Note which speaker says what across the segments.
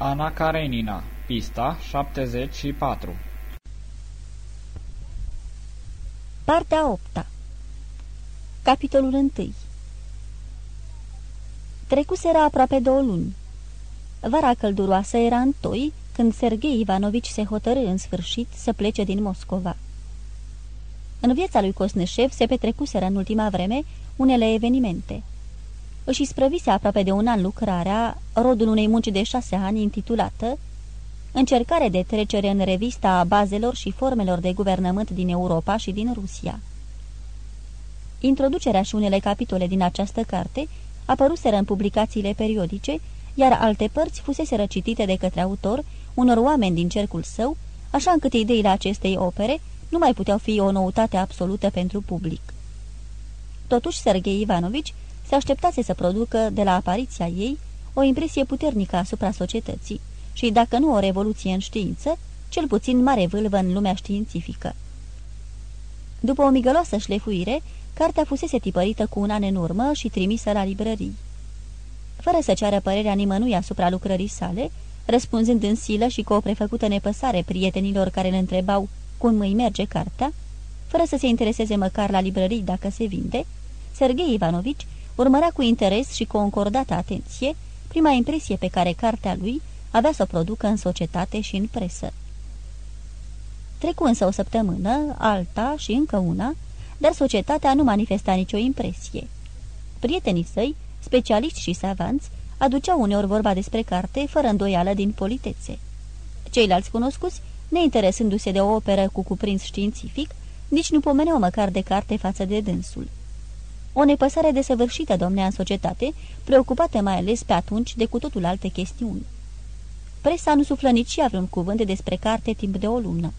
Speaker 1: Ana Karenina, pista 74
Speaker 2: Partea 8 Capitolul 1 Trecuseră aproape două luni. Vara călduroasă era în toi când Sergei Ivanovici se hotărâ în sfârșit să plece din Moscova. În viața lui Cosneșev se petrecuseră în ultima vreme unele evenimente. Își sprăvise aproape de un an lucrarea, rodul unei munci de șase ani intitulată Încercare de trecere în revista a bazelor și formelor de guvernământ din Europa și din Rusia. Introducerea și unele capitole din această carte apăruseră în publicațiile periodice, iar alte părți fusese răcitite de către autor unor oameni din cercul său, așa încât ideile acestei opere nu mai puteau fi o noutate absolută pentru public. Totuși, Sergei Ivanovici se așteptase să producă, de la apariția ei, o impresie puternică asupra societății și, dacă nu o revoluție în știință, cel puțin mare vâlvă în lumea științifică. După o migăloasă șlefuire, cartea fusese tipărită cu un an în urmă și trimisă la librării. Fără să ceară părerea nimănui asupra lucrării sale, răspunzând în silă și cu o prefăcută nepăsare prietenilor care îl întrebau cum îi merge cartea, fără să se intereseze măcar la librării dacă se vinde, Sergei Ivanovici urmărea cu interes și cu o încordată atenție prima impresie pe care cartea lui avea să o producă în societate și în presă. Trecu însă o săptămână, alta și încă una, dar societatea nu manifesta nicio impresie. Prietenii săi, specialiști și savanți, aduceau uneori vorba despre carte, fără îndoială din politețe. Ceilalți cunoscuți, neinteresându-se de o operă cu cuprins științific, nici nu pomeneau măcar de carte față de dânsul. O nepăsare desăvârșită domnea în societate, preocupată mai ales pe atunci de cu totul alte chestiuni. Presa nu suflă nici ea vreun cuvânt despre carte timp de o lună.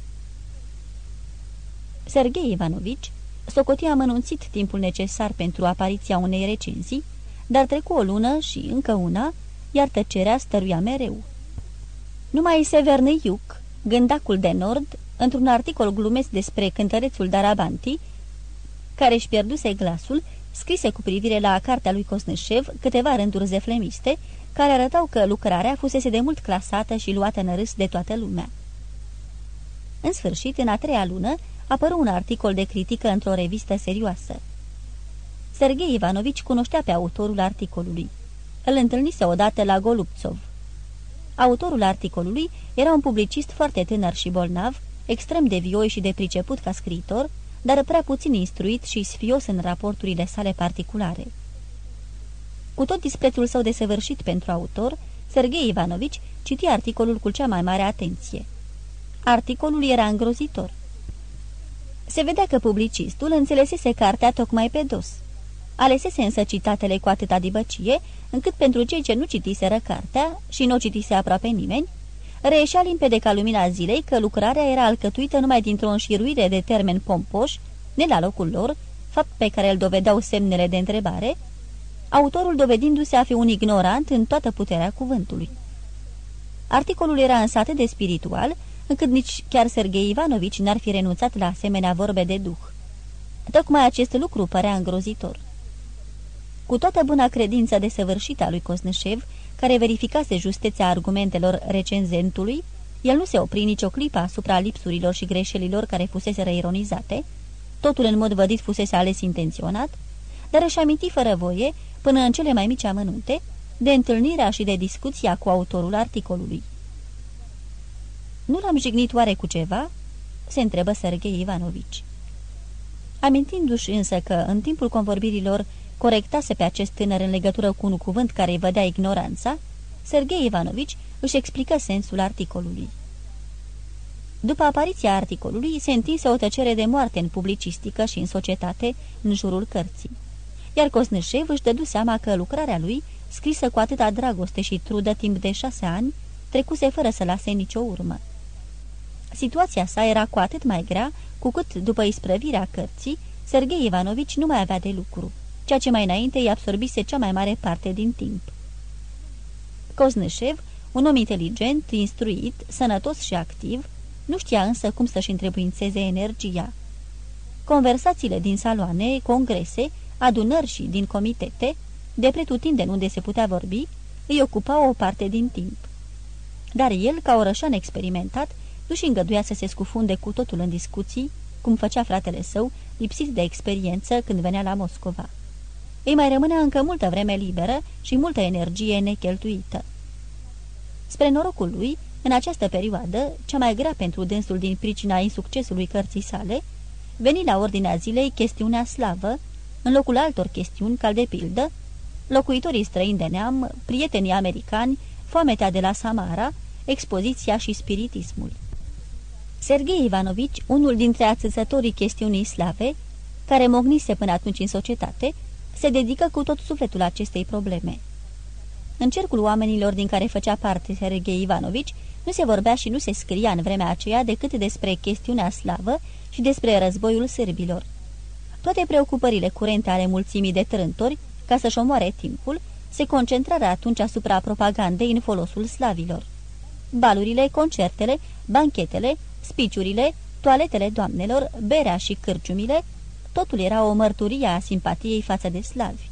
Speaker 2: Sergei Ivanovici socotia amănunțit timpul necesar pentru apariția unei recenzii, dar trecu o lună și încă una, iar tăcerea stăruia mereu. Numai Severneiuc, gândacul de nord, într-un articol glumesc despre cântărețul Darabanti, care își pierduse glasul, scrise cu privire la cartea lui Cosnășev câteva rânduri zeflemiste, care arătau că lucrarea fusese de mult clasată și luată în râs de toată lumea. În sfârșit, în a treia lună, apăru un articol de critică într-o revistă serioasă. Sergei Ivanovici cunoștea pe autorul articolului. Îl întâlnise odată la Golubțov. Autorul articolului era un publicist foarte tânăr și bolnav, extrem de vioi și de priceput ca scriitor, dar prea puțin instruit și sfios în raporturile sale particulare. Cu tot disprețul său desăvârșit pentru autor, Sergei Ivanovici citi articolul cu cea mai mare atenție. Articolul era îngrozitor. Se vedea că publicistul înțelesese cartea tocmai pe dos. Alesese însă citatele cu atâta dibăcie, încât pentru cei ce nu citiseră cartea și nu o citise aproape nimeni, reieșea limpede ca lumina zilei că lucrarea era alcătuită numai dintr-o înșiruire de termeni pompoși, ne la locul lor, fapt pe care îl dovedeau semnele de întrebare, autorul dovedindu-se a fi un ignorant în toată puterea cuvântului. Articolul era însă atât de spiritual, încât nici chiar Sergei Ivanovici n-ar fi renunțat la asemenea vorbe de duh. Tocmai acest lucru părea îngrozitor. Cu toată buna credință desăvârșită a lui Cosnășev, care verificase justețea argumentelor recenzentului, el nu se opri nicio clipă asupra lipsurilor și greșelilor care fusese ironizate, totul în mod vădit fusese ales intenționat, dar își aminti fără voie, până în cele mai mici amănunte, de întâlnirea și de discuția cu autorul articolului. Nu l-am jignit oare cu ceva?" se întrebă Sergei Ivanovici. Amintindu-și însă că, în timpul convorbirilor, corectase pe acest tânăr în legătură cu un cuvânt care îi vădea ignoranța, Sergei Ivanovici își explică sensul articolului. După apariția articolului, se întinse o tăcere de moarte în publicistică și în societate, în jurul cărții. Iar Cosnășev își dădu seama că lucrarea lui, scrisă cu atâta dragoste și trudă timp de șase ani, trecuse fără să lase nicio urmă. Situația sa era cu atât mai grea, cu cât, după isprăvirea cărții, Sergei Ivanovici nu mai avea de lucru, ceea ce mai înainte îi absorbise cea mai mare parte din timp. Koznășev, un om inteligent, instruit, sănătos și activ, nu știa însă cum să-și întrebuințeze energia. Conversațiile din saloane, congrese, adunări și din comitete, de pretutindeni unde se putea vorbi, îi ocupau o parte din timp. Dar el, ca orășan experimentat, nu-și îngăduia să se scufunde cu totul în discuții, cum făcea fratele său, lipsit de experiență când venea la Moscova. Ei mai rămânea încă multă vreme liberă și multă energie necheltuită. Spre norocul lui, în această perioadă, cea mai grea pentru dânsul din pricina insuccesului cărții sale, veni la ordinea zilei chestiunea slavă, în locul altor chestiuni, ca de pildă, locuitorii străini de neam, prietenii americani, foametea de la Samara, expoziția și spiritismul. Sergei Ivanovici, unul dintre ațățătorii chestiunii slave, care mognise până atunci în societate, se dedică cu tot sufletul acestei probleme. În cercul oamenilor din care făcea parte Sergei Ivanovici, nu se vorbea și nu se scria în vremea aceea decât despre chestiunea slavă și despre războiul sârbilor. Toate preocupările curente ale mulțimii de trântori, ca să-și omoare timpul, se concentrară atunci asupra propagandei în folosul slavilor. Balurile, concertele, banchetele, spiciurile, toaletele doamnelor, berea și cârciumile, totul era o mărturie a simpatiei față de slavi.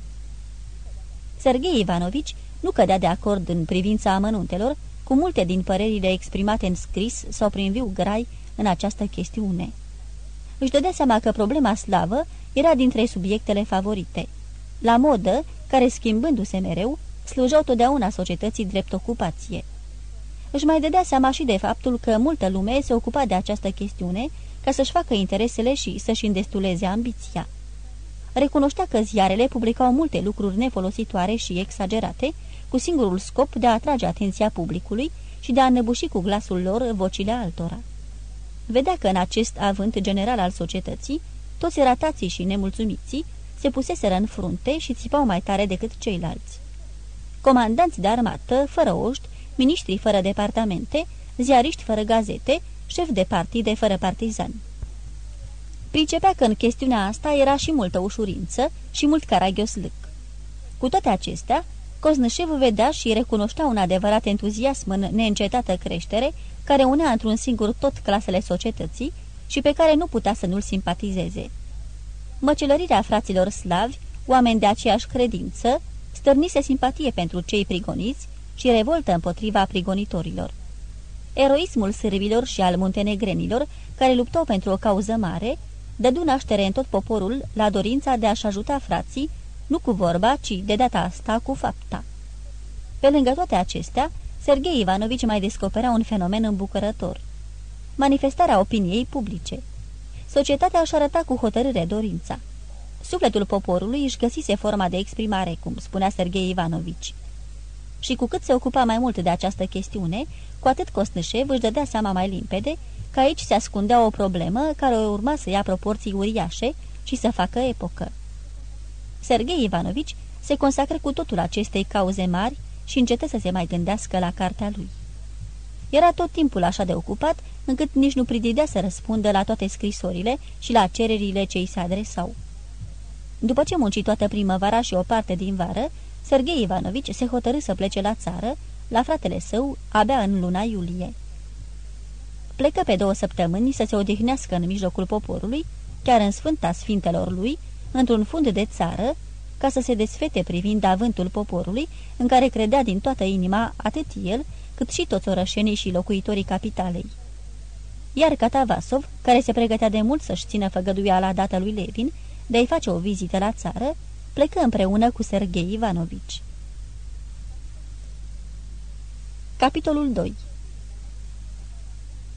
Speaker 2: Sergei Ivanovici nu cădea de acord în privința amănuntelor cu multe din părerile exprimate în scris sau prin viu grai în această chestiune. Își dădea seama că problema slavă era dintre subiectele favorite. La modă, care schimbându-se mereu, slujau totdeauna societății drept ocupație. Își mai dădea seama și de faptul că multă lume se ocupa de această chestiune ca să-și facă interesele și să-și îndestuleze ambiția. Recunoștea că ziarele publicau multe lucruri nefolositoare și exagerate, cu singurul scop de a atrage atenția publicului și de a năbuși cu glasul lor vocile altora. Vedea că în acest avânt general al societății, toți ratații și nemulțumiții se puseseră în frunte și țipau mai tare decât ceilalți. Comandanți de armată, fără oști, miniștri fără departamente, ziariști fără gazete, șef de partide fără partizani. Pricepea că în chestiunea asta era și multă ușurință și mult caragios Cu toate acestea, Coznășev vedea și recunoștea un adevărat entuziasm în neîncetată creștere, care unea într-un singur tot clasele societății și pe care nu putea să nu-l simpatizeze. Măcelărirea fraților slavi, oameni de aceeași credință, stârnise simpatie pentru cei prigoniți și revoltă împotriva prigonitorilor. Eroismul sârbilor și al muntenegrenilor, care luptau pentru o cauză mare, dădu naștere în tot poporul la dorința de a-și ajuta frații nu cu vorba, ci de data asta cu fapta. Pe lângă toate acestea, Sergei Ivanovici mai descoperea un fenomen îmbucurător. Manifestarea opiniei publice. Societatea își arăta cu hotărâre dorința. Sufletul poporului își găsise forma de exprimare, cum spunea Sergei Ivanovici. Și cu cât se ocupa mai mult de această chestiune, cu atât Costnășev își dădea seama mai limpede că aici se ascundea o problemă care urma să ia proporții uriașe și să facă epocă. Sergei Ivanovici se consacră cu totul acestei cauze mari și încetă să se mai gândească la cartea lui. Era tot timpul așa de ocupat, încât nici nu prididea să răspundă la toate scrisorile și la cererile ce îi se adresau. După ce munci toată primăvara și o parte din vară, Sergei Ivanovici se hotărâ să plece la țară, la fratele său, abia în luna iulie. Plecă pe două săptămâni să se odihnească în mijlocul poporului, chiar în sfânta sfintelor lui, într-un fund de țară, ca să se desfete privind avântul poporului, în care credea din toată inima atât el, cât și toți orășenii și locuitorii capitalei. Iar Catavasov, care se pregătea de mult să-și țină făgăduiala dată lui Levin, de a-i face o vizită la țară, plecă împreună cu Sergei Ivanovici. Capitolul 2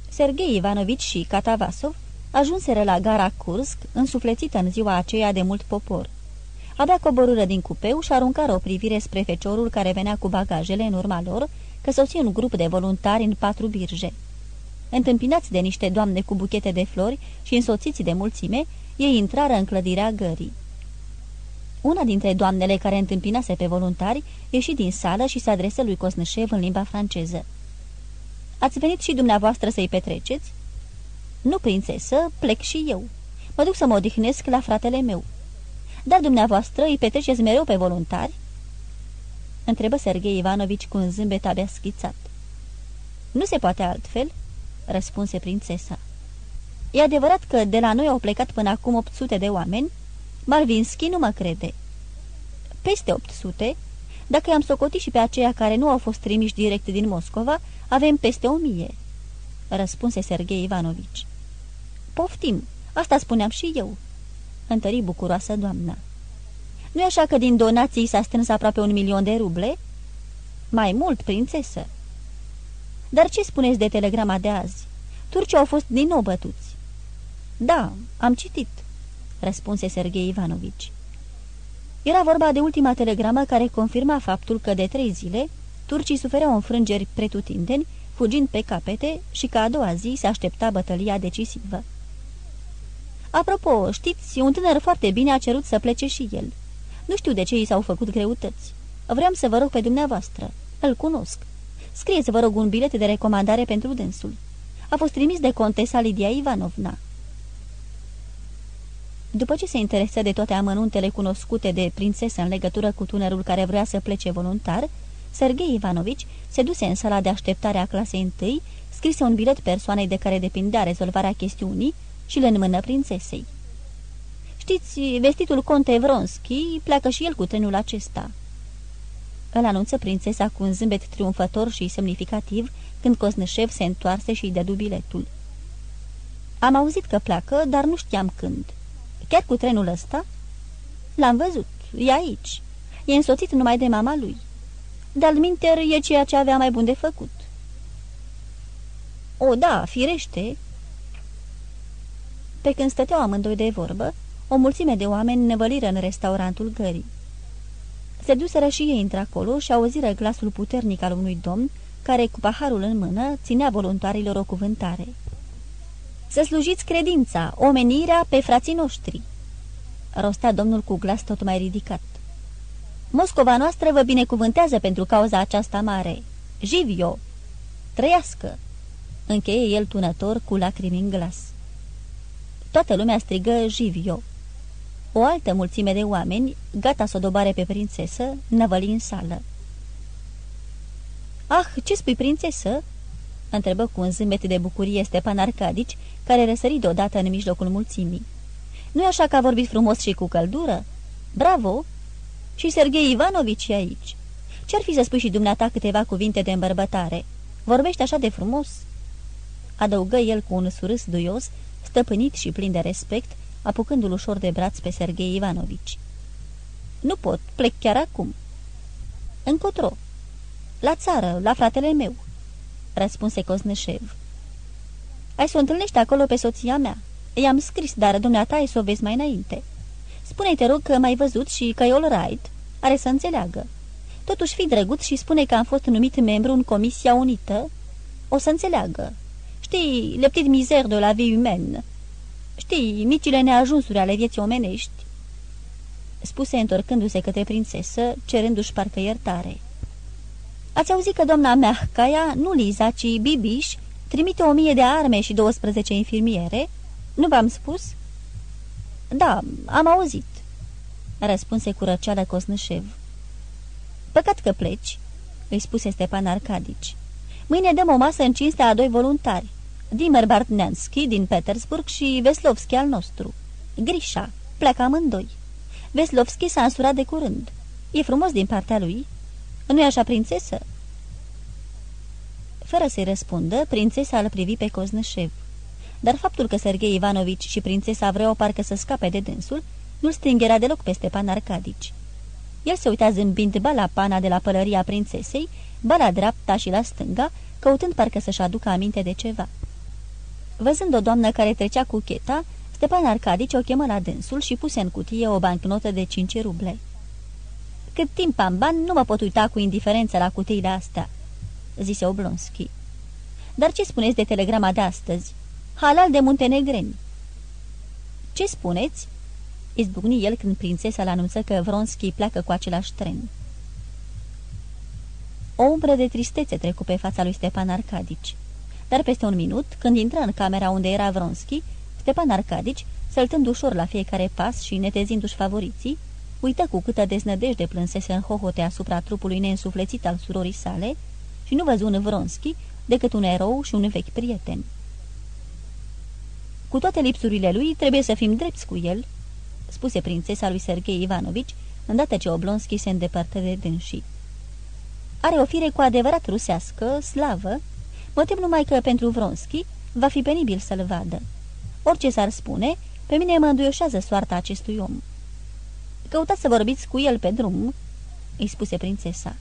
Speaker 2: Sergei Ivanovici și Catavasov Ajunseră la gara Kursk, însuflețită în ziua aceea de mult popor. Abia coborâră din cupeu și aruncară o privire spre feciorul care venea cu bagajele în urma lor, că soți un grup de voluntari în patru birje. Întâmpinați de niște doamne cu buchete de flori și însoțiți de mulțime, ei intrară în clădirea gării. Una dintre doamnele care întâmpinase pe voluntari ieși din sală și se adresă lui Cosnășev în limba franceză. Ați venit și dumneavoastră să-i petreceți?" Nu, prințesă, plec și eu. Mă duc să mă odihnesc la fratele meu. Dar dumneavoastră îi petreceți mereu pe voluntari?" Întrebă Sergei Ivanovici cu un zâmbet abia schițat. Nu se poate altfel?" răspunse prințesa. E adevărat că de la noi au plecat până acum 800 de oameni? Malvinski nu mă crede." Peste 800? Dacă i-am socotit și pe aceia care nu au fost trimiși direct din Moscova, avem peste o mie." Răspunse Sergei Ivanovici. Poftim, asta spuneam și eu," întări bucuroasă doamna. Nu-i așa că din donații s-a strâns aproape un milion de ruble?" Mai mult, prințesă." Dar ce spuneți de telegrama de azi? Turcii au fost din nou bătuți." Da, am citit," răspunse Sergei Ivanovici. Era vorba de ultima telegramă care confirma faptul că de trei zile turcii sufereau înfrângeri pretutindeni, fugind pe capete și că a doua zi se aștepta bătălia decisivă. Apropo, știți, un tânăr foarte bine a cerut să plece și el. Nu știu de ce i s-au făcut greutăți. Vreau să vă rog pe dumneavoastră. Îl cunosc. Scrieți, vă rog, un bilet de recomandare pentru dânsul. A fost trimis de contesa Lidia Ivanovna. După ce se interesă de toate amănuntele cunoscute de prințesă în legătură cu tunerul care vrea să plece voluntar, Sergei Ivanovici se duse în sala de așteptare a clasei întâi, scrise un bilet persoanei de care depindea rezolvarea chestiunii și le înmână prințesei. Știți, vestitul conte Vronski pleacă și el cu trenul acesta." Îl anunță prințesa cu un zâmbet triumfător și semnificativ când Cosnășev se întoarse și îi dădu biletul. Am auzit că pleacă, dar nu știam când." Chiar cu trenul ăsta?" L-am văzut. E aici. E însoțit numai de mama lui. Dar minter e ceea ce avea mai bun de făcut." O, da, firește." Pe când stăteau amândoi de vorbă, o mulțime de oameni nevăliră în restaurantul gării. Se duseră și ei într-acolo și auziră glasul puternic al unui domn care, cu paharul în mână, ținea voluntarilor o cuvântare să slujiți credința, omenirea pe frații noștri." Rostea domnul cu glas tot mai ridicat. Moscova noastră vă binecuvântează pentru cauza aceasta mare. Jivio! Trăiască!" Încheie el tunător cu lacrimi în glas. Toată lumea strigă Jivio. O altă mulțime de oameni, gata să o dobare pe prințesă, năvăli în sală. Ah, ce spui, prințesă?" Întrebă cu un zâmbet de bucurie Stepan Arcadici, care răsări deodată în mijlocul mulțimii. Nu-i așa că a vorbit frumos și cu căldură? Bravo! Și Sergei Ivanovici e aici. Ce-ar fi să spui și dumneata câteva cuvinte de îmbărbătare? Vorbește așa de frumos?" Adăugă el cu un surâs duios, stăpânit și plin de respect, apucându-l ușor de braț pe Sergei Ivanovici. Nu pot, plec chiar acum." Încotro." La țară, la fratele meu." Răspunse Cosneșev. Ai să o întâlnești acolo pe soția mea. I-am scris, dar dumneata ai să o vezi mai înainte. Spune-i, te rog, că m-ai văzut și că e all right. Are să înțeleagă. Totuși fi drăguț și spune că am fost numit membru în Comisia Unită. O să înțeleagă. Știi, le petit mizer de la vie humaine. Știi, micile neajunsuri ale vieții omenești. Spuse întorcându-se către prințesă, cerându-și parcă iertare. Ați auzit că doamna mea, Caia, nu Liza, ci Bibiș, trimite o mie de arme și 12 infirmiere? Nu v-am spus?" Da, am auzit," răspunse cu răceală Cosnășev. Păcat că pleci," îi spuse Stepan Arcadici. Mâine dăm o masă în cinstea a doi voluntari, Dimer Bartnenski din Petersburg și Veslovski al nostru. Grișa, pleacă amândoi. Veslovski s-a însurat de curând. E frumos din partea lui?" Nu-i așa, prințesă?" Fără să-i răspundă, prințesa îl privi pe Coznășev. Dar faptul că Sergei Ivanovici și prințesa vreau parcă să scape de dânsul, nu-l stingera deloc pe Stepan Arcadici. El se uita zâmbind ba la pana de la pălăria prințesei, ba la dreapta și la stânga, căutând parcă să-și aducă aminte de ceva. Văzând o doamnă care trecea cu cheta, Stepan Arcadici o chemă la dânsul și puse în cutie o bancnotă de cinci ruble. Cât timp am bani, nu mă pot uita cu indiferență la cutiile astea," zise Oblonski. Dar ce spuneți de telegrama de astăzi? Halal de muntenegreni." Ce spuneți?" izbucni el când prințesa l-anunță că Vronski pleacă cu același tren. O umbră de tristețe trecu pe fața lui Stepan Arcadici. Dar peste un minut, când intră în camera unde era Vronski, Stepan Arcadici, săltând ușor la fiecare pas și netezindu-și favoriții, uită cu câtă deznădejde plânsese în hohote asupra trupului neînsuflețit al surorii sale și nu văzu în Vronski decât un erou și un vechi prieten. Cu toate lipsurile lui, trebuie să fim drepți cu el," spuse prințesa lui Sergei Ivanovici, îndată ce Oblonski se îndepărtă de dânsii. Are o fire cu adevărat rusească, slavă, mă tem numai că pentru Vronski va fi penibil să-l vadă. Orice s-ar spune, pe mine mă înduioșează soarta acestui om. Căutați să vorbiți cu el pe drum, îi spuse prințesa.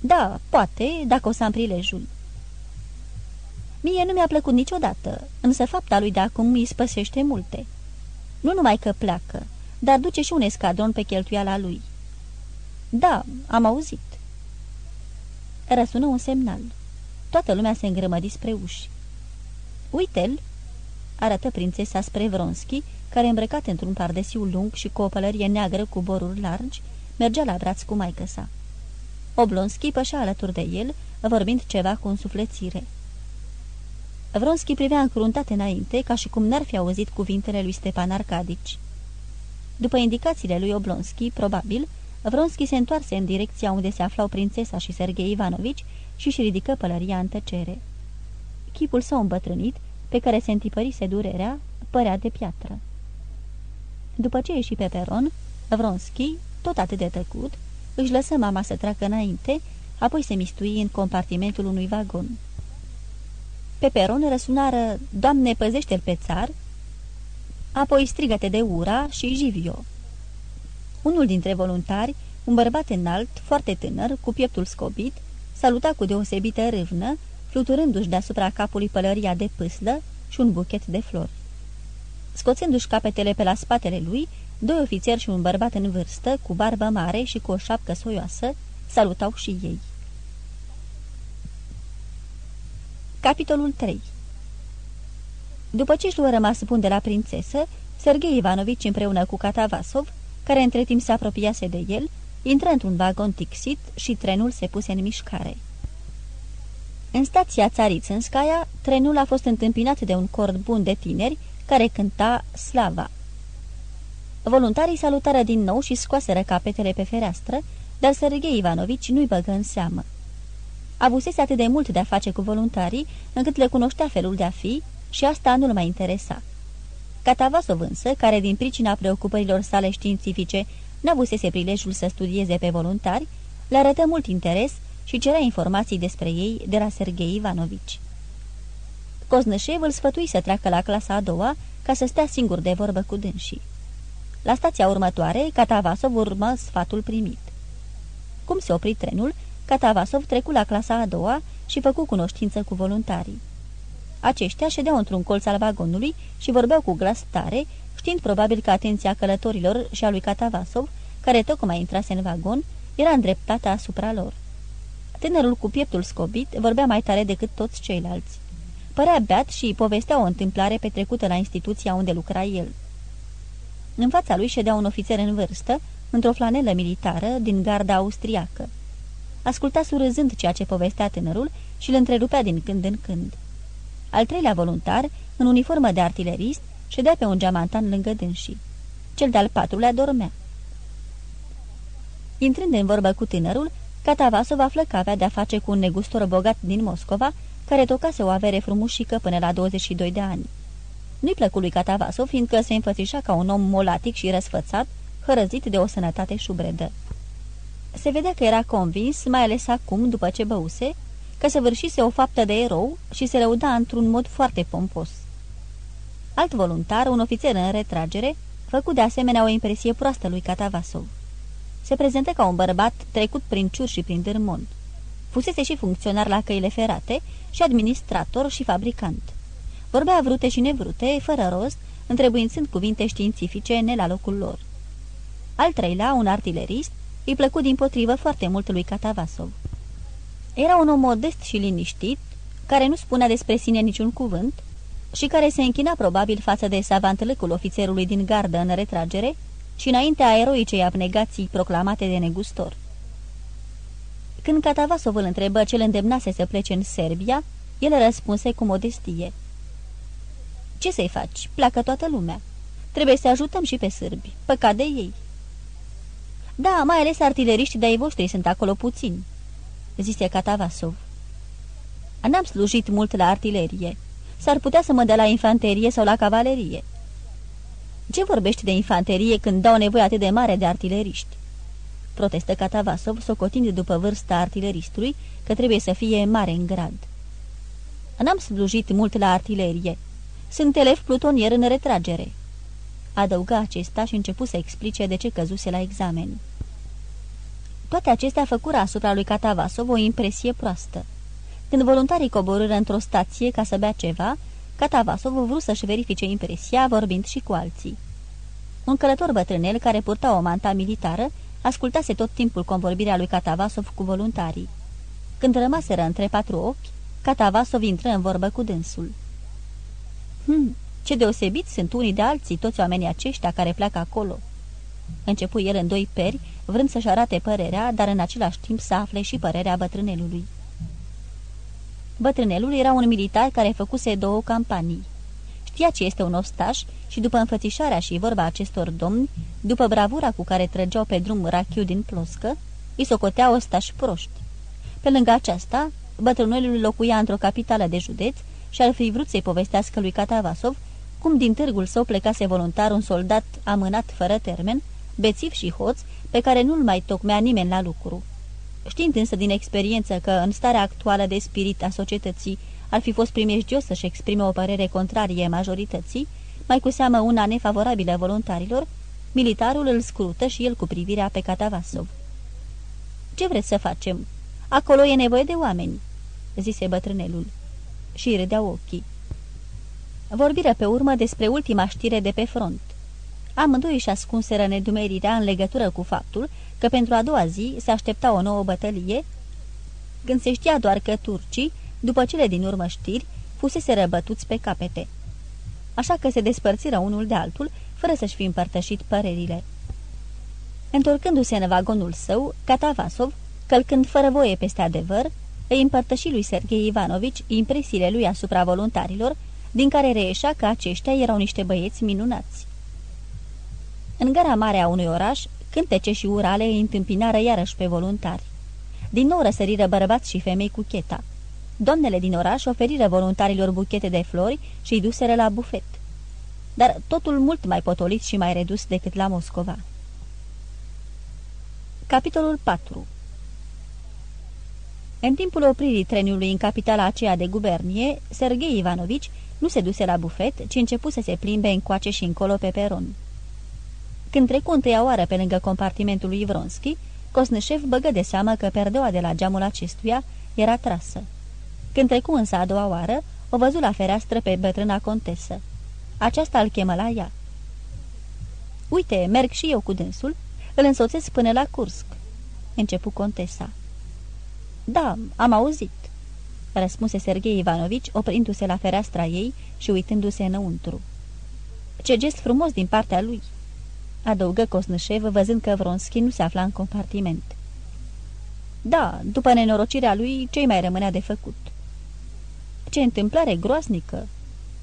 Speaker 2: Da, poate, dacă o să am prilejul. Mie nu mi-a plăcut niciodată, însă fapta lui de acum îi spăsește multe. Nu numai că pleacă, dar duce și un escadron pe cheltuiala lui. Da, am auzit. Răsună un semnal. Toată lumea se îngrămădi spre uși. Uite-l!" Arătă prințesa spre Vronski, care îmbrăcat într-un pardesiu lung și cu o pălărie neagră cu boruri largi, mergea la braț cu maică sa. Oblonski pășea alături de el, vorbind ceva cu însuflețire. Vronski privea încruntat înainte, ca și cum n-ar fi auzit cuvintele lui Stepan Arcadici. După indicațiile lui Oblonski, probabil, Vronski se întoarse în direcția unde se aflau prințesa și Sergei Ivanovici și își ridică pălăria în tăcere. Chipul său îmbătrânit, pe care se întipărise durerea, părea de piatră. După ce ieși pe peron, Vronski, tot atât de tăcut, își lăsă mama să treacă înainte, apoi se mistui în compartimentul unui vagon. Pe peron răsunară, Doamne, păzește-l pe țar!" apoi strigăte de ura și Jivio. Unul dintre voluntari, un bărbat înalt, foarte tânăr, cu pieptul scobit, saluta cu deosebită râvnă, fluturându-și deasupra capului pălăria de pâslă și un buchet de flori. Scoțându-și capetele pe la spatele lui, doi ofițeri și un bărbat în vârstă, cu barbă mare și cu o șapcă soioasă, salutau și ei. Capitolul 3 După ce își luă rămas bun de la prințesă, Sergei Ivanovici împreună cu Catavasov, care între timp se apropiase de el, intră într-un vagon tixit și trenul se puse în mișcare. În stația Țarițânskaya, trenul a fost întâmpinat de un cord bun de tineri care cânta Slava. Voluntarii salutară din nou și scoaseră capetele pe fereastră, dar Sergei Ivanovici nu-i băgă în seamă. Avusese atât de mult de-a face cu voluntarii, încât le cunoștea felul de a fi și asta nu-l mai interesa. Catavasov însă, care din pricina preocupărilor sale științifice n-avusese prilejul să studieze pe voluntari, le arătă mult interes și cerea informații despre ei de la Sergei Ivanovici. Coznășev îl sfătui să treacă la clasa a doua ca să stea singur de vorbă cu dânsii. La stația următoare, Catavasov urmă sfatul primit. Cum se opri trenul, Catavasov trecu la clasa a doua și făcu cunoștință cu voluntarii. Aceștia ședeau într-un colț al vagonului și vorbeau cu glas tare, știind probabil că atenția călătorilor și a lui Catavasov, care tocmai intrase în vagon, era îndreptată asupra lor. Tânărul cu pieptul scobit vorbea mai tare decât toți ceilalți. Părea beat și povestea o întâmplare petrecută la instituția unde lucra el. În fața lui ședea un ofițer în vârstă, într-o flanelă militară din garda austriacă. Asculta surâzând ceea ce povestea tânărul și îl întrerupea din când în când. Al treilea voluntar, în uniformă de artilerist, ședea pe un geamantan lângă dânsii. Cel de-al patrulea dormea. Intrând în vorbă cu tânărul, Catavasov află că avea de-a face cu un negustor bogat din Moscova, care tocase o avere frumușică până la 22 de ani. Nu-i plăcu lui Catavasov, fiindcă se înfățișa ca un om molatic și răsfățat, hărăzit de o sănătate șubredă. Se vedea că era convins, mai ales acum, după ce băuse, că săvârșise o faptă de erou și se lăuda într-un mod foarte pompos. Alt voluntar, un ofițer în retragere, făcu de asemenea o impresie proastă lui Catavasov. Se prezentă ca un bărbat trecut prin ciur și prin dârmont. Fusese și funcționar la căile ferate și administrator și fabricant. Vorbea vrute și nevrute, fără rost, întrebuințând cuvinte științifice ne la locul lor. Al treilea, un artilerist, îi plăcu din potrivă foarte mult lui Catavasov. Era un om modest și liniștit, care nu spunea despre sine niciun cuvânt și care se închina probabil față de savantlăcul ofițerului din gardă în retragere și înaintea eroicei abnegații proclamate de negustor. Când Catavasov îl întrebă ce îl îndemnase să plece în Serbia, el răspunse cu modestie. Ce să-i faci? Pleacă toată lumea. Trebuie să ajutăm și pe sârbi. Păcat de ei." Da, mai ales artileriștii de-ai voștri sunt acolo puțini," zise Catavasov. N-am slujit mult la artilerie. S-ar putea să mă dea la infanterie sau la cavalerie." Ce vorbești de infanterie când dau nevoie atât de mare de artileriști?" protestă Catavasov, socotind după vârsta artileristului că trebuie să fie mare în grad. N-am slujit mult la artilerie. Sunt elev plutonier în retragere." Adăuga acesta și începu să explice de ce căzuse la examen. Toate acestea făcură asupra lui Catavasov o impresie proastă. Când voluntarii coborâră într-o stație ca să bea ceva, Catavasov vrut să-și verifice impresia vorbind și cu alții. Un călător bătrânel care purta o manta militară ascultase tot timpul convorbirea lui Catavasov cu voluntarii. Când rămaseră între patru ochi, Catavasov intră în vorbă cu dânsul. Hm, ce deosebit sunt unii de alții toți oamenii aceștia care pleacă acolo." Începu el în doi peri, vrând să-și arate părerea, dar în același timp să afle și părerea bătrânelului. Bătrânelul era un militar care făcuse două campanii. Știa ce este un ostaș și după înfățișarea și vorba acestor domni, după bravura cu care trăgeau pe drum rachiu din ploscă, îi socotea ostași proști. Pe lângă aceasta, bătrânelul locuia într-o capitală de județ și ar fi vrut să-i povestească lui Catavasov cum din târgul său plecase voluntar un soldat amânat fără termen, bețiv și hoț, pe care nu-l mai tocmea nimeni la lucru. Știind însă din experiență că în starea actuală de spirit a societății ar fi fost primejdios să-și exprime o părere contrarie majorității, mai cu seamă una nefavorabilă voluntarilor, militarul îl scrută și el cu privirea pe Catavasov. Ce vreți să facem? Acolo e nevoie de oameni," zise bătrânelul. Și râdeau ochii. Vorbiră pe urmă despre ultima știre de pe front. Amândoi își ascunseră nedumerirea în legătură cu faptul că pentru a doua zi se aștepta o nouă bătălie, când se știa doar că turcii, după cele din urmă știri, fusese răbătuți pe capete. Așa că se despărțiră unul de altul, fără să-și fi împărtășit părerile. Întorcându-se în vagonul său, Catavasov, călcând fără voie peste adevăr, îi împărtăși lui Sergei Ivanovici impresiile lui asupra voluntarilor, din care reieșea că aceștia erau niște băieți minunați. În gara mare a unui oraș, cântece și urale îi întâmpinară iarăși pe voluntari. Din nou răsăriră bărbați și femei cu cheta. Doamnele din oraș oferiră voluntarilor buchete de flori și îi duseră la bufet. Dar totul mult mai potolit și mai redus decât la Moscova. Capitolul 4 În timpul opririi trenului în capitala aceea de gubernie, Sergei Ivanovici nu se duse la bufet, ci începu să se plimbe încoace și încolo pe peron. Când trecu întâia oară pe lângă compartimentul lui Vronski, Cosnășev băgă de seamă că perdeaua de la geamul acestuia era trasă. Când trecu însă a doua oară, o văzu la fereastră pe bătrâna contesă. Aceasta îl chemă la ea. Uite, merg și eu cu dânsul, îl însoțesc până la Cursk," începu contesa. Da, am auzit," răspunse Sergei Ivanovici, oprindu-se la fereastra ei și uitându-se înăuntru. Ce gest frumos din partea lui!" Adăugă Cosnășev, văzând că Vronski nu se afla în compartiment. Da, după nenorocirea lui, ce mai rămânea de făcut? Ce întâmplare groaznică!"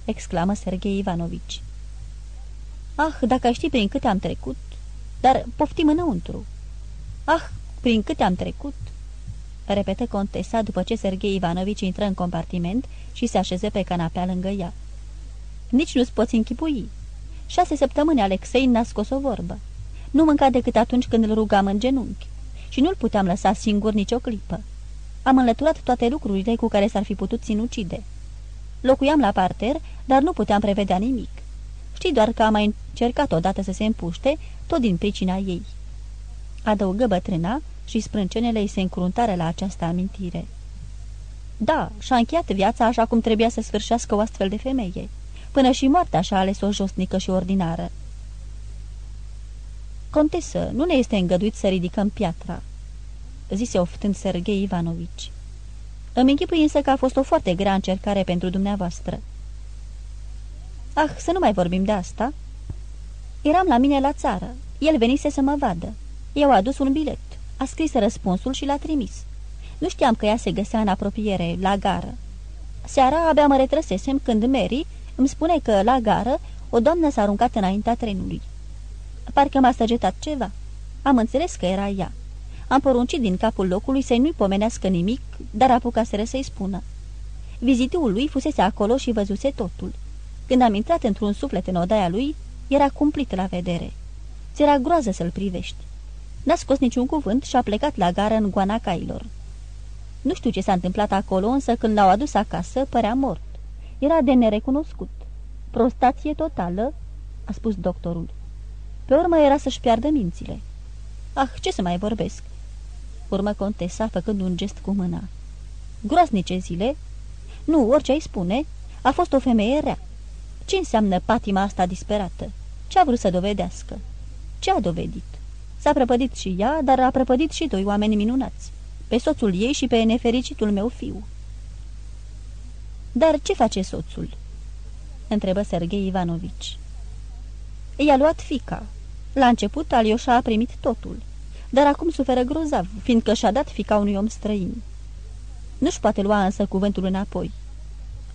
Speaker 2: exclamă Sergei Ivanovici. Ah, dacă ai ști prin câte am trecut! Dar poftim înăuntru!" Ah, prin câte am trecut!" repetă contesa după ce Sergei Ivanovici intră în compartiment și se așeze pe canapea lângă ea. Nici nu-ți poți închipui. Șase săptămâni Alexei n-a scos o vorbă. Nu mânca decât atunci când îl rugam în genunchi și nu-l puteam lăsa singur nicio clipă. Am înlăturat toate lucrurile cu care s-ar fi putut sinucide. Locuiam la parter, dar nu puteam prevedea nimic. Știi doar că am mai încercat odată să se împuște, tot din pricina ei. Adăugă bătrâna și sprâncenele îi se încruntară la această amintire. Da, și-a încheiat viața așa cum trebuia să sfârșească o astfel de femeie. Până și moartea și-a ales o josnică și ordinară. Contesă, nu ne este îngăduit să ridicăm piatra, zise oftând Sergei Ivanovici. Îmi închipui însă că a fost o foarte grea încercare pentru dumneavoastră. Ah, să nu mai vorbim de asta. Eram la mine la țară. El venise să mă vadă. Eu adus un bilet. A scris răspunsul și l-a trimis. Nu știam că ea se găsea în apropiere, la gară. Seara abia mă retrăsesem când Mary îmi spune că, la gară, o doamnă s-a aruncat înaintea trenului. Parcă m-a săgetat ceva. Am înțeles că era ea. Am poruncit din capul locului să-i nu-i pomenească nimic, dar apucaseră să-i spună. Vizitul lui fusese acolo și văzuse totul. Când am intrat într-un suflet în odaia lui, era cumplit la vedere. Ți era groază să-l privești. N-a scos niciun cuvânt și a plecat la gară în goana cailor. Nu știu ce s-a întâmplat acolo, însă când l-au adus acasă, părea mort. Era de nerecunoscut. Prostație totală, a spus doctorul. Pe urmă era să-și piardă mințile. Ah, ce să mai vorbesc? Urmă contesa, făcând un gest cu mâna. Groasnice zile? Nu, orice ai spune, a fost o femeie rea. Ce înseamnă patima asta disperată? Ce a vrut să dovedească? Ce a dovedit? S-a prăpădit și ea, dar a prăpădit și doi oameni minunați. Pe soțul ei și pe nefericitul meu fiu. Dar ce face soțul?" întrebă Sergei Ivanovici. I-a luat fica. La început, Alioșa a primit totul, dar acum suferă grozav, fiindcă și-a dat fica unui om străin. Nu-și poate lua însă cuvântul înapoi.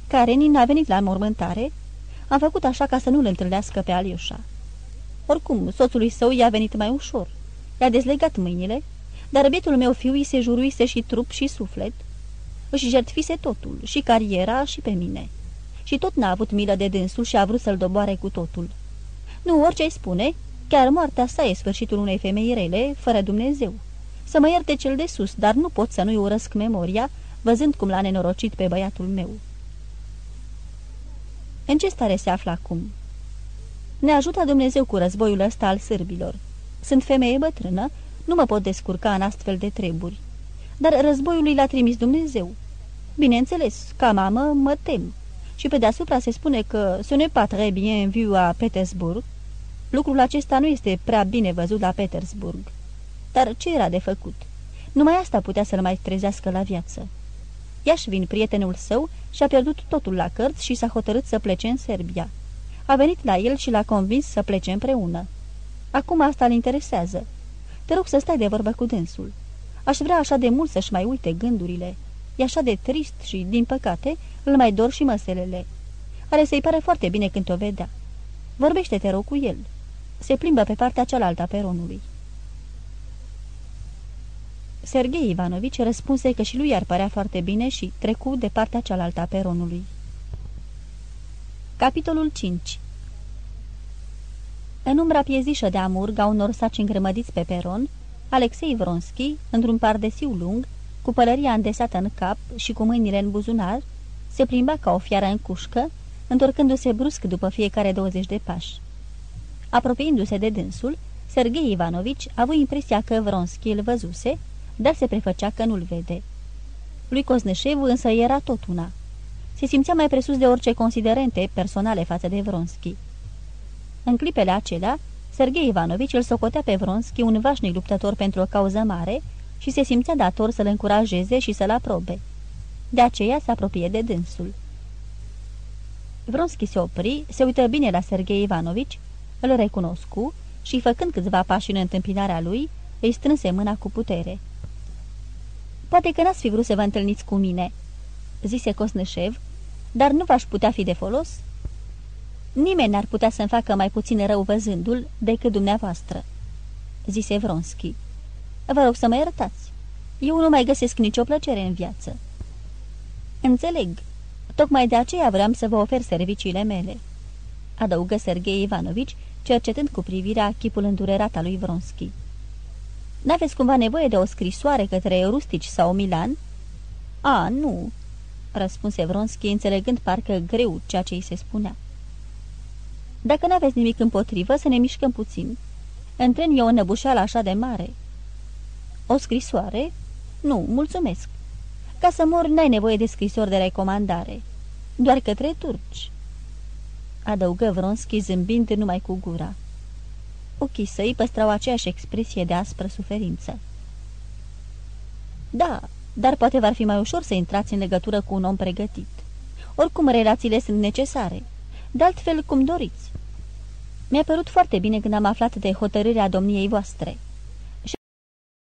Speaker 2: Karenin a venit la mormântare, a făcut așa ca să nu-l întâlnească pe Alioșa. Oricum, soțului său i-a venit mai ușor. I-a dezlegat mâinile, dar bietul meu fiu îi se juruise și trup și suflet. Își jertfise totul, și cariera și pe mine. Și tot n-a avut milă de dânsul și a vrut să-l doboare cu totul. Nu, orice ai spune, chiar moartea sa e sfârșitul unei femei rele, fără Dumnezeu. Să mă ierte cel de sus, dar nu pot să nu-i urăsc memoria, văzând cum l-a nenorocit pe băiatul meu. În ce stare se află acum? Ne ajută Dumnezeu cu războiul ăsta al sârbilor. Sunt femeie bătrână, nu mă pot descurca în astfel de treburi. Dar războiul l-a trimis Dumnezeu. Bineînțeles, ca mamă, mă tem. Și pe deasupra se spune că ce n'est pas très bien vu a Petersburg. Lucrul acesta nu este prea bine văzut la Petersburg. Dar ce era de făcut? Numai asta putea să-l mai trezească la viață. Iașvin, prietenul său, și-a pierdut totul la cărți și s-a hotărât să plece în Serbia. A venit la el și l-a convins să plece împreună. Acum asta îl interesează. Te rog să stai de vorbă cu dânsul. Aș vrea așa de mult să-și mai uite gândurile. E așa de trist și, din păcate, îl mai dor și măselele. Are să-i pare foarte bine când o vedea. Vorbește, te rog, cu el. Se plimbă pe partea cealaltă a peronului. Sergei Ivanovici răspunse că și lui ar părea foarte bine și trecu de partea cealaltă a peronului. Capitolul 5 În umbra piezișă de amurg a unor saci îngrămădiți pe peron, Alexei Vronski, într-un pardesiu lung, cu pălăria îndesată în cap și cu mâinile în buzunar, se plimba ca o fiară în cușcă, întorcându-se brusc după fiecare 20 de pași. Apropiindu-se de dânsul, Sergei Ivanovici a avut impresia că Vronski îl văzuse, dar se prefăcea că nu-l vede. Lui Cosnășev însă era tot una. Se simțea mai presus de orice considerente personale față de Vronski. În clipele acelea, Sergei Ivanovici îl socotea pe Vronski un vașnic luptător pentru o cauză mare și se simțea dator să-l încurajeze și să-l aprobe. De aceea se apropie de dânsul. Vronski se opri, se uită bine la Sergei Ivanovici, îl recunoscu și, făcând câțiva pași în întâmpinarea lui, îi strânse mâna cu putere. Poate că n-ați fi vrut să vă întâlniți cu mine," zise Cosnășev, dar nu v-aș putea fi de folos?" Nimeni n-ar putea să-mi facă mai puțin rău văzându-l decât dumneavoastră," zise Vronski. Vă rog să mă iertați. Eu nu mai găsesc nicio plăcere în viață." Înțeleg. Tocmai de aceea vreau să vă ofer serviciile mele," adăugă Sergei Ivanovici, cercetând cu privirea chipul îndurerat al lui Vronski. N-aveți cumva nevoie de o scrisoare către Rustici sau Milan?" A, nu," răspunse Vronski, înțelegând parcă greu ceea ce îi se spunea. Dacă n-aveți nimic împotrivă, să ne mișcăm puțin. În tren e o năbușeală așa de mare." O scrisoare? Nu, mulțumesc. Ca să mor, n-ai nevoie de scrisori de recomandare. Doar către turci." Adăugă Vronski zâmbind numai cu gura. Ochii săi păstrau aceeași expresie de aspră suferință. Da, dar poate va fi mai ușor să intrați în legătură cu un om pregătit. Oricum, relațiile sunt necesare. De altfel, cum doriți. Mi-a părut foarte bine când am aflat de hotărârea domniei voastre."